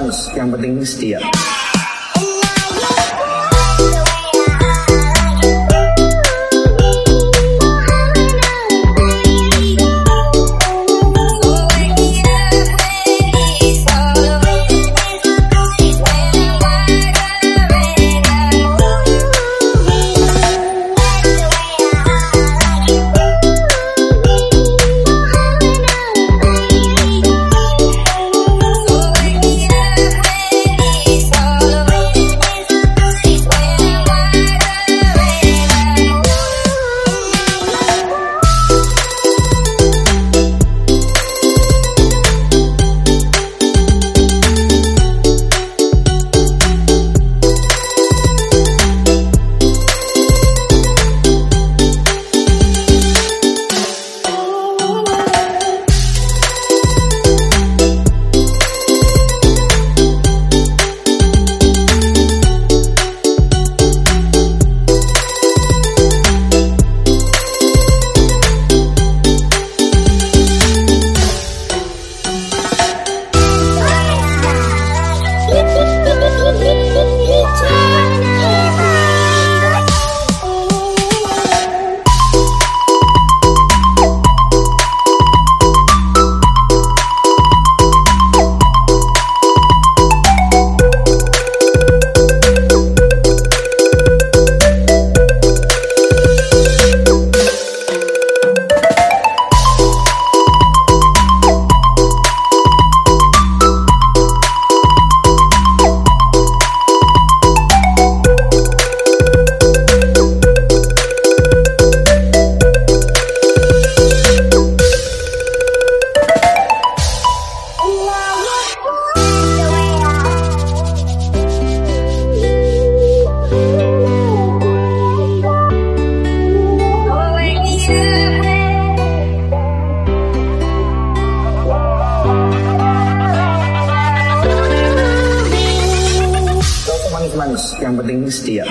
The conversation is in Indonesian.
balance yang penting setia. Manis-manis, yang penting setia.